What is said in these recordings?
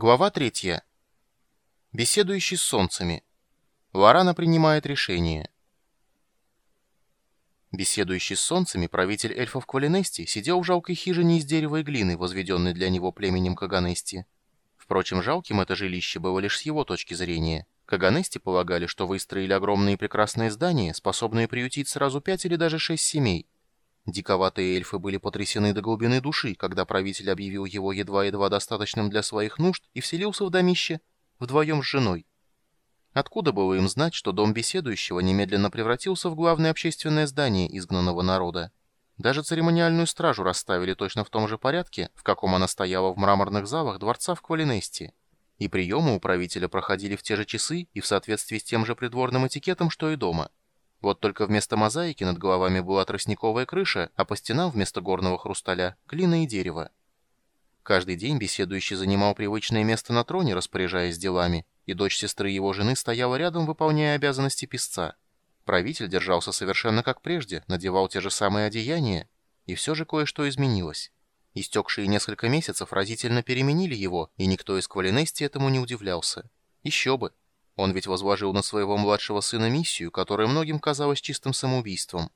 Глава 3. Беседующий с солнцами. Лорана принимает решение. Беседующий с солнцами, правитель эльфов Квалинести сидел в жалкой хижине из дерева и глины, возведенной для него племенем Каганести. Впрочем, жалким это жилище было лишь с его точки зрения. Каганести полагали, что выстроили огромные прекрасные здания, способные приютить сразу пять или даже шесть семей – Диковатые эльфы были потрясены до глубины души, когда правитель объявил его едва-едва достаточным для своих нужд и вселился в домище вдвоем с женой. Откуда было им знать, что дом беседующего немедленно превратился в главное общественное здание изгнанного народа? Даже церемониальную стражу расставили точно в том же порядке, в каком она стояла в мраморных залах дворца в Квалинесте. И приемы у правителя проходили в те же часы и в соответствии с тем же придворным этикетом, что и дома – вот только вместо мозаики над головами была тростниковая крыша, а по стенам вместо горного хрусталя — глина и дерево. Каждый день беседующий занимал привычное место на троне, распоряжаясь делами, и дочь сестры его жены стояла рядом, выполняя обязанности писца. Правитель держался совершенно как прежде, надевал те же самые одеяния, и все же кое-что изменилось. Истекшие несколько месяцев разительно переменили его, и никто из Квалинести этому не удивлялся. Еще бы, он ведь возложил на своего младшего сына миссию, которая многим казалась чистым самоубийством.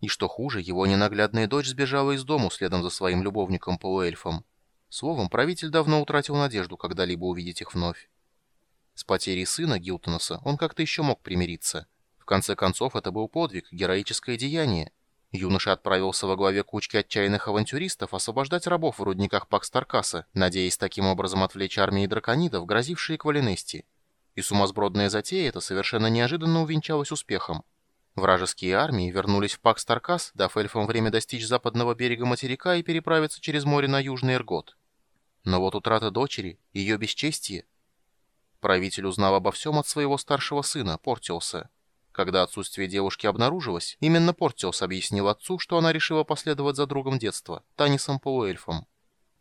И что хуже, его ненаглядная дочь сбежала из дому следом за своим любовником-полуэльфом. Словом, правитель давно утратил надежду когда-либо увидеть их вновь. С потерей сына Гилтонаса он как-то еще мог примириться. В конце концов, это был подвиг, героическое деяние. Юноша отправился во главе кучки отчаянных авантюристов освобождать рабов в рудниках Пакстаркаса, надеясь таким образом отвлечь армии драконидов, грозившие Квалинести. И сумасбродная затея эта совершенно неожиданно увенчалась успехом. Вражеские армии вернулись в Пакс-Таркас, дав эльфам время достичь западного берега материка и переправиться через море на Южный Эргот. Но вот утрата дочери, ее бесчестие... Правитель узнал обо всем от своего старшего сына, Портиуса. Когда отсутствие девушки обнаружилось, именно Портиус объяснил отцу, что она решила последовать за другом детства, Танисом-полуэльфом.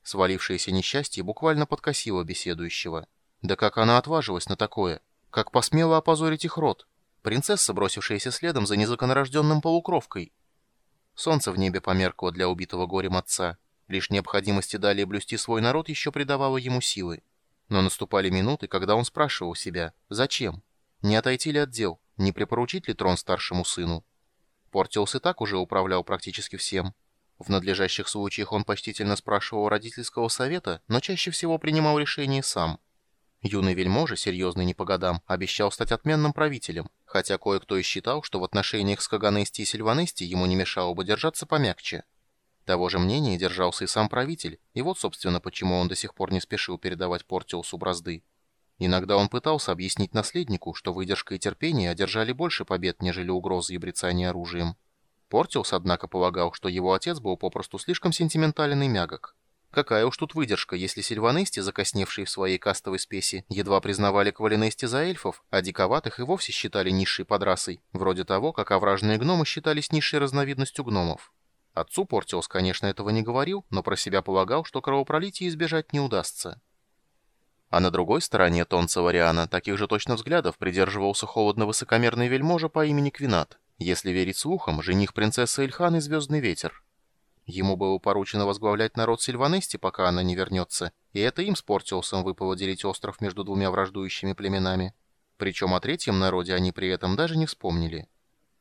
Свалившееся несчастье буквально подкосило беседующего. Да как она отважилась на такое? Как посмела опозорить их род? Принцесса, бросившаяся следом за незаконорожденным полукровкой. Солнце в небе померкло для убитого горем отца. Лишь необходимости далее блюсти свой народ еще придавало ему силы. Но наступали минуты, когда он спрашивал себя, зачем? Не отойти ли от дел? Не припоручить ли трон старшему сыну? Портиус и так уже управлял практически всем. В надлежащих случаях он почтительно спрашивал родительского совета, но чаще всего принимал решение сам. Юный вельможа, серьезный не по годам, обещал стать отменным правителем, хотя кое-кто и считал, что в отношениях с Каганести и Сильванести ему не мешало бы держаться помягче. Того же мнения держался и сам правитель, и вот, собственно, почему он до сих пор не спешил передавать Портиусу бразды. Иногда он пытался объяснить наследнику, что выдержка и терпение одержали больше побед, нежели угрозы и брецания оружием. Портиус, однако, полагал, что его отец был попросту слишком сентиментален и мягок. Какая уж тут выдержка, если сильванести, закосневшие в своей кастовой спеси, едва признавали квалинести за эльфов, а диковатых и вовсе считали низшей подрасой, вроде того, как овражные гномы считались низшей разновидностью гномов. Отцу Портиос, конечно, этого не говорил, но про себя полагал, что кровопролития избежать не удастся. А на другой стороне Тонца Вариана таких же точно взглядов придерживался холодно-высокомерный вельможа по имени Квинат, если верить слухам, жених принцессы Эльхан и Звездный Ветер. Ему было поручено возглавлять народ Сильванести, пока она не вернется, и это им с Портиусом выпало делить остров между двумя враждующими племенами. Причем о третьем народе они при этом даже не вспомнили.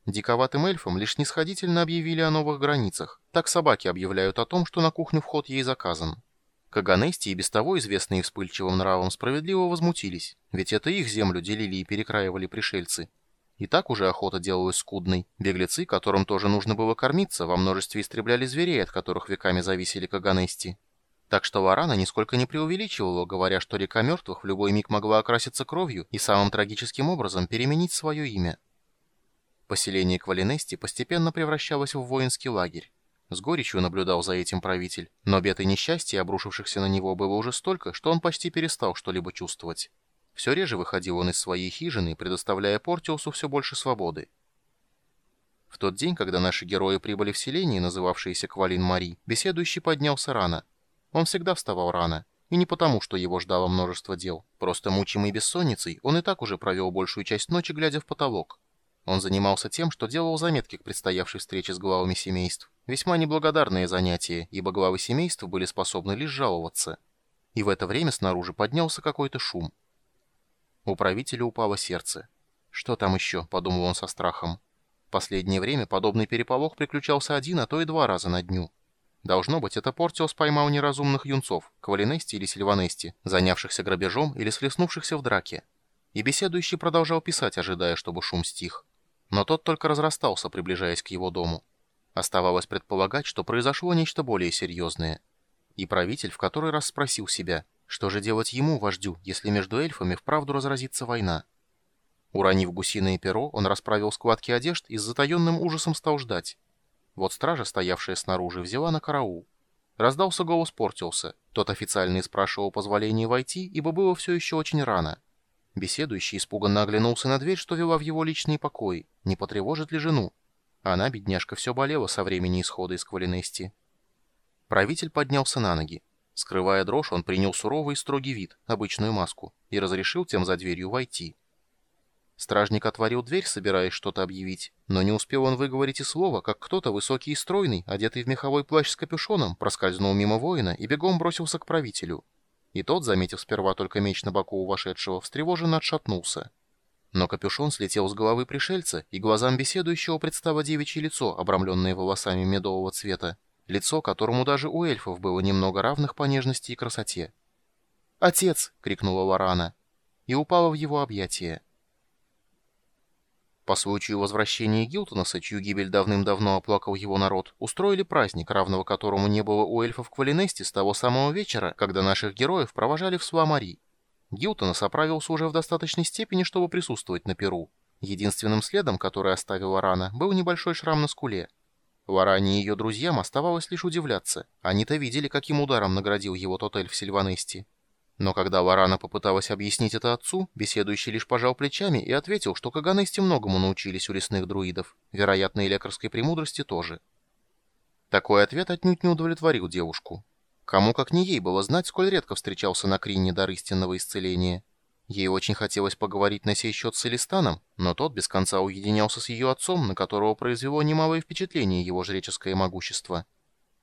Диковатым эльфам лишь нисходительно объявили о новых границах. Так собаки объявляют о том, что на кухню вход ей заказан. Каганести и без того известные вспыльчивым нравом справедливо возмутились, ведь это их землю делили и перекраивали пришельцы, и так уже охота делалась скудной. Беглецы, которым тоже нужно было кормиться, во множестве истребляли зверей, от которых веками зависели каганести. Так что Варана нисколько не преувеличивала, говоря, что река мертвых в любой миг могла окраситься кровью и самым трагическим образом переменить свое имя. Поселение Квалинести постепенно превращалось в воинский лагерь. С горечью наблюдал за этим правитель, но бед и несчастья, обрушившихся на него, было уже столько, что он почти перестал что-либо чувствовать. Все реже выходил он из своей хижины, предоставляя Портиусу все больше свободы. В тот день, когда наши герои прибыли в селение, называвшееся Квалин-Мари, беседующий поднялся рано. Он всегда вставал рано, и не потому, что его ждало множество дел. Просто мучимый бессонницей, он и так уже провел большую часть ночи, глядя в потолок. Он занимался тем, что делал заметки к предстоявшей встрече с главами семейств. Весьма неблагодарные занятия, ибо главы семейств были способны лишь жаловаться. и в это время снаружи поднялся какой-то шум. У правителя упало сердце. «Что там еще?» — подумал он со страхом. Последнее время подобный переполох приключался один, а то и два раза на дню. Должно быть, это Портиос поймал неразумных юнцов, Квалинести или Сильванести, занявшихся грабежом или слеснувшихся в драке. И беседующий продолжал писать, ожидая, чтобы шум стих. Но тот только разрастался, приближаясь к его дому. Оставалось предполагать, что произошло нечто более серьезное. И правитель в который раз спросил себя, что же делать ему, вождю, если между эльфами вправду разразится война. Уронив гусиное перо, он расправил складки одежд и с затаенным ужасом стал ждать. Вот стража, стоявшая снаружи, взяла на караул. Раздался голос Портиуса. Тот официально спрашивал позволения войти, ибо было все еще очень рано. Беседующий испуганно оглянулся на дверь, что вела в его личные покои. Не потревожит ли жену? Она, бедняжка, все болела со времени исхода из Квалинести. Правитель поднялся на ноги. Скрывая дрожь, он принял суровый и строгий вид, обычную маску, и разрешил тем за дверью войти. Стражник отворил дверь, собираясь что-то объявить, но не успел он выговорить и слова, как кто-то высокий и стройный, одетый в меховой плащ с капюшоном, проскользнул мимо воина и бегом бросился к правителю. И тот, заметив сперва только меч на боку у вошедшего, встревоженно отшатнулся. Но капюшон слетел с головы пришельца, и глазам беседующего предстало девичье лицо, обрамленное волосами медового цвета, лицо, которому даже у эльфов было немного равных по нежности и красоте. «Отец!» — крикнула Лорана, и упала в его объятия. По случаю возвращения Гилтонаса, чью гибель давным-давно оплакал его народ, устроили праздник, равного которому не было у эльфов в Квалинесте с того самого вечера, когда наших героев провожали в Суамари. Гилтонас оправился уже в достаточной степени, чтобы присутствовать на Перу. Единственным следом, который оставила рана, был небольшой шрам на скуле. Лоране и ее друзьям оставалось лишь удивляться. Они-то видели, каким ударом наградил его тот эльф Сильванести. Но когда Варана попыталась объяснить это отцу, беседующий лишь пожал плечами и ответил, что каганесте многому научились у лесных друидов, вероятно, и лекарской премудрости тоже. Такой ответ отнюдь не удовлетворил девушку. Кому как не ей было знать, сколь редко встречался на Крине дар истинного исцеления. Ей очень хотелось поговорить на сей счет с Элистаном, но тот без конца уединялся с ее отцом, на которого произвело немалое впечатление его жреческое могущество.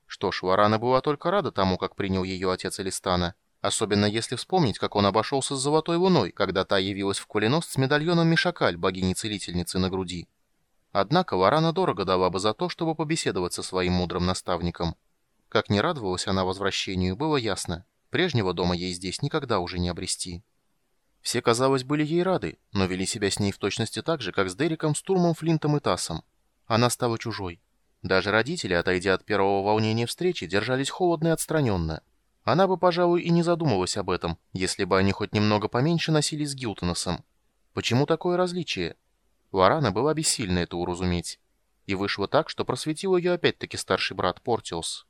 Что ж, Варана была только рада тому, как принял ее отец Элистана, Особенно если вспомнить, как он обошелся с Золотой Луной, когда та явилась в Кулинос с медальоном Мишакаль, богини-целительницы, на груди. Однако Варана дорого дала бы за то, чтобы побеседовать со своим мудрым наставником. Как не радовалась она возвращению, было ясно. Прежнего дома ей здесь никогда уже не обрести. Все, казалось, были ей рады, но вели себя с ней в точности так же, как с Дериком, Стурмом, Флинтом и Тассом. Она стала чужой. Даже родители, отойдя от первого волнения встречи, держались холодно и отстраненно. Она бы, пожалуй, и не задумалась об этом, если бы они хоть немного поменьше носились с Гилтоносом. Почему такое различие? Лорана была бессильна это уразуметь. И вышло так, что просветил ее опять-таки старший брат Портиус.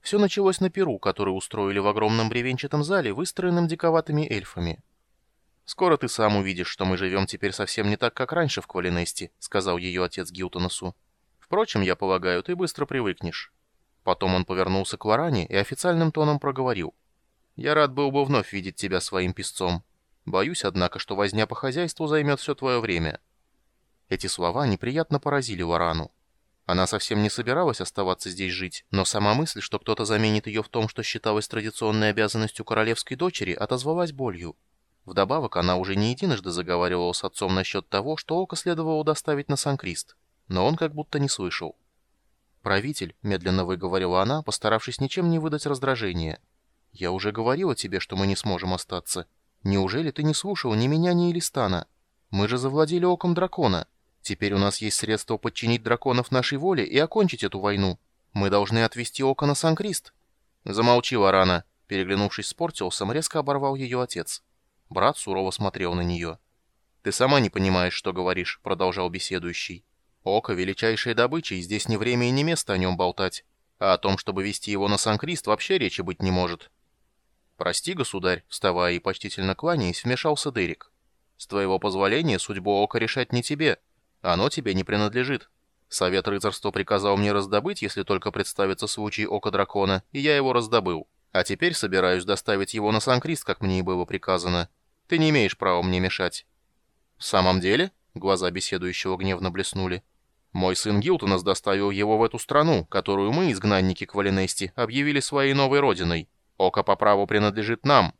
Все началось на Перу, который устроили в огромном бревенчатом зале, выстроенном диковатыми эльфами. «Скоро ты сам увидишь, что мы живем теперь совсем не так, как раньше в Квалинесте», — сказал ее отец Гилтоносу. «Впрочем, я полагаю, ты быстро привыкнешь». Потом он повернулся к Лоране и официальным тоном проговорил. «Я рад был бы вновь видеть тебя своим песцом. Боюсь, однако, что возня по хозяйству займет все твое время». Эти слова неприятно поразили Лорану. Она совсем не собиралась оставаться здесь жить, но сама мысль, что кто-то заменит ее в том, что считалось традиционной обязанностью королевской дочери, отозвалась болью. Вдобавок, она уже не единожды заговаривала с отцом насчет того, что Око следовало доставить на Сан-Крист, но он как будто не слышал. «Правитель», — медленно выговорила она, постаравшись ничем не выдать раздражения. «Я уже говорила тебе, что мы не сможем остаться. Неужели ты не слушал ни меня, ни Элистана? Мы же завладели оком дракона. Теперь у нас есть средства подчинить драконов нашей воле и окончить эту войну. Мы должны отвести око на Сан-Крист». «Замолчи, Варана», — переглянувшись с Портиусом, резко оборвал ее отец. Брат сурово смотрел на нее. «Ты сама не понимаешь, что говоришь», — продолжал беседующий. Око — величайшая добыча, и здесь ни время и ни место о нем болтать. А о том, чтобы вести его на Сан-Крист, вообще речи быть не может. «Прости, государь», — вставая и почтительно кланяясь, вмешался Дерек. «С твоего позволения судьбу Ока решать не тебе. Оно тебе не принадлежит. Совет рыцарства приказал мне раздобыть, если только представится случай Ока Дракона, и я его раздобыл. А теперь собираюсь доставить его на Сан-Крист, как мне и было приказано. Ты не имеешь права мне мешать». «В самом деле?» — глаза беседующего гневно блеснули. Мой сын Гилтонас доставил его в эту страну, которую мы, изгнанники Квалинести, объявили своей новой родиной. Око по праву принадлежит нам.